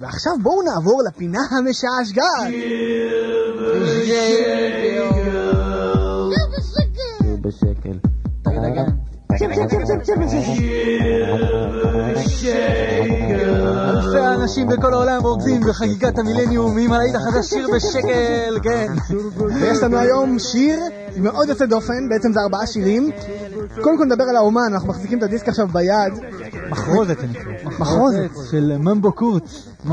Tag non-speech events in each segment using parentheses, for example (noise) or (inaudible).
ועכשיו בואו נעבור לפינה המשעשגת. אלפי האנשים בכל העולם רוקדים בחגיגת המילניום עם הלהיט החדש שיר בשקל, כן. ויש לנו היום שיר מאוד יוצא דופן, בעצם זה ארבעה שירים. קודם כל נדבר על האומן, אנחנו מחזיקים את הדיסק עכשיו ביד. מחרוזת זה נקרא. מחרוזת. של ממבו קורט.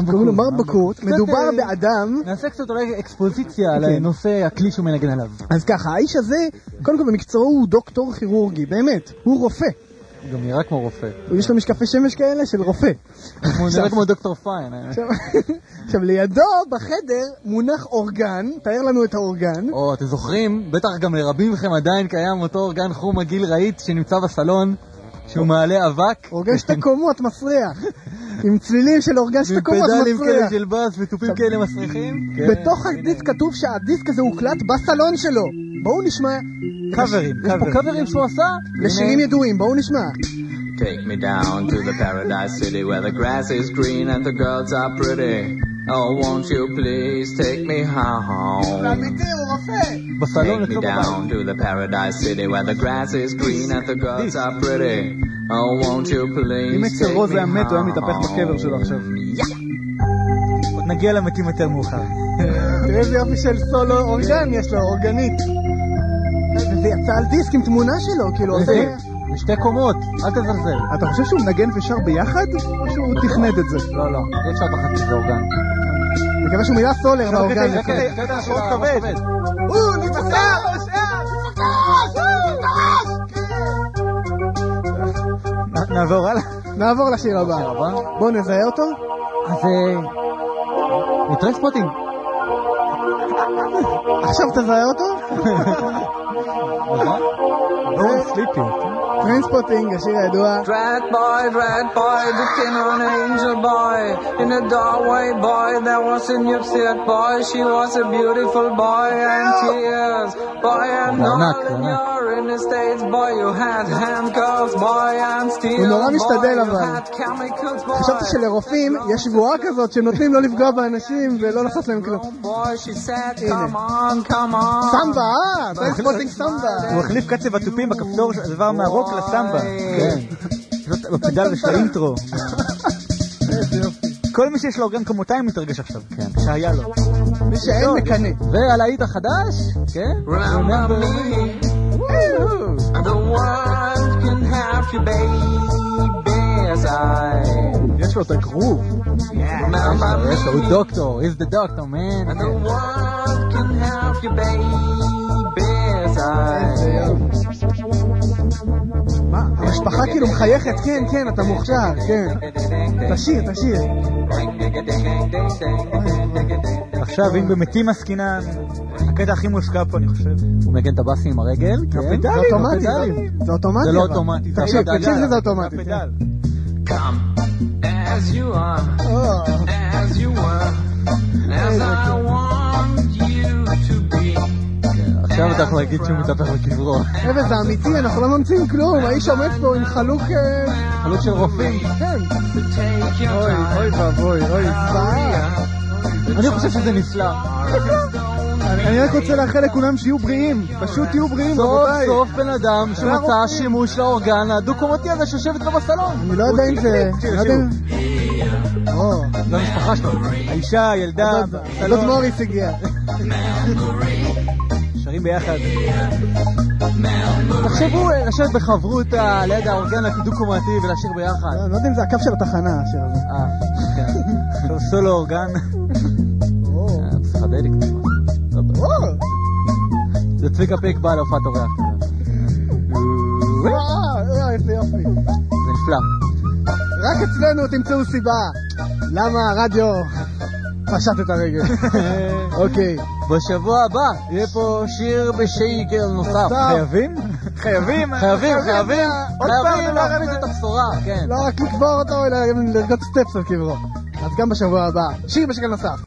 קוראים לו מרבו קורט. מדובר אה, באדם נעשה קצת אולי אקספוזיציה על כן. הנושא הכלי שהוא מנגן עליו. אז ככה, האיש הזה, קודם כל במקצועו הוא דוקטור כירורגי, באמת, הוא רופא. גם נראה כמו רופא. יש לו משקפי שמש כאלה של רופא. הוא נראה כמו דוקטור פיין. אה. עכשיו, לידו בחדר מונח אורגן, תאר לנו את האורגן. או, אתם זוכרים? בטח גם לרבים מכם עדיין קיים אותו אורגן חום מגעיל רהיט שנמצא בסלון, שהוא מעלה אבק. אורגן שתי קומות מסריח. עם צלילים של אורגן שתי עם קומות פדלים כאלה מסריח. של בס ותופים כאלה מסריחים. בתוך הדיסק כתוב שהדיסק הזה הוקלט בסלון שלו. בואו נשמע קאברים, יש פה קאברים שהוא עשה. לשירים ידועים, בואו נשמע. Take me down to the paradise city where the grass is green and the girls are pretty. Oh, won't you please take me home? Take me down to the paradise city where the grass is green and the girls are pretty. Oh, won't you please אם take אצל me רוז היה מת, הוא היה מתהפך home? בקבר שלו עכשיו. עוד נגיע למתים יותר מאוחר. תראה איזה יופי של סולו אורגן יש לו, אורגנית. וזה יצא על דיסק עם תמונה שלו, כאילו? זה... בשתי קומות, אל תזלזל. אתה חושב שהוא מנגן ושר ביחד? או שהוא תכנת את זה? לא, לא, אי אפשר תחת שזה אורגן. מקווה שהוא מילא סולר באורגן. זה קטע- זה הכבד. הוא ניצח! נ- נעבור הלאה. נעבור לשיר הבא. בואו נזהה אותו. אז אה... טרנספוטינג. עכשיו תזהה אותו. (laughs) זה סליפי. טרנספוטינג, השיר הידוע. Dread boy, dread boy, looking on an angel boy. In the doorway, boy, there was a nuptiate boy. She was a beautiful boy and tears. Boy, and זה all ענק, זה in your in the states, boy, you had handcuffs, boy, and steel. הוא נורא משתדל, אבל. חשבתי שלרופאים יש שבועה כזאת שנותנים לא לפגוע באנשים ולא לעשות להם כלום. Boy, she said, הנה. come on, come on. סמבה, אה, טרנספוטינג סמבה. הוא החליף קצב התופים בכפתור, זה עבר מהרוק לסמבה. כן. זאת בפדל של האינטרו. כל מי שיש לו אורגן כמותיים מתרגש עכשיו. כן. שהיה לו. מי שאין מקנא. והלהיט החדש, כן? יש לו את הגרוב. Remember יש לו. הוא דוקטור, he's the doctor, man. And the world can have you, baby, as I. מה? המשפחה כאילו מחייכת, כן, כן, אתה מוכשר, כן. תשיר, תשיר. עכשיו, אם במתים עסקינן, הקטע הכי מושקע פה, אני חושב. הוא מגן את הבאסים עם הרגל, כן? זה אוטומטי, זה אוטומטי. זה לא. אוטומטי. תקשיב. תקשיב שזה אוטומטי. הפדל. Come as you are, או, as you were, as I want you to be. עכשיו אתה יכול להגיד שהוא מתהפך בקברו. חבר'ה, זה אמיתי, אנחנו לא ממציאים כלום. האיש עומד פה עם חלוק... אה, חלוק של רופאים. כן. אוי. אוי ואבוי, אוי. אני חושב שזה נפלא. אני רק רוצה לאחל לכולם שיהיו בריאים. פשוט תהיו בריאים, סוף רבותיי. סוף בן אדם שמצא. שימוש לאורגן הדו-קומתי הזה שיושב אצלו בסלון. אני לא יודע אם זה... שיר, לא המשפחה שלו. האישה, הילדה, דוד בסלון, מוריס הגיע. (laughs) שרים ביחד. תחשבו אה, לשבת בחברותה ליד האורגן הדו-קומתי ולשיר ביחד. אני לא יודע אם זה הקו של התחנה, השיר הזה. אה, כן. סולו אורגן. או, אה, פסיכדליק. או, זה צביקה פיק בא להופעת אורח. אה, איזה יופי. זה נפלא. רק אצלנו תמצאו סיבה למה הרדיו פשט את הרגל. (laughs) אוקיי. בשבוע הבא יהיה פה שיר בשייגל נוסף. חייבים? חייבים, חייבים, חייבים. חייבים לא, להראות את הבשורה, כן. לא רק לקבור אותו, אלא גם לרקוד סטפס על קברו. אז גם בשבוע הבא, שיר בשקל נוסף.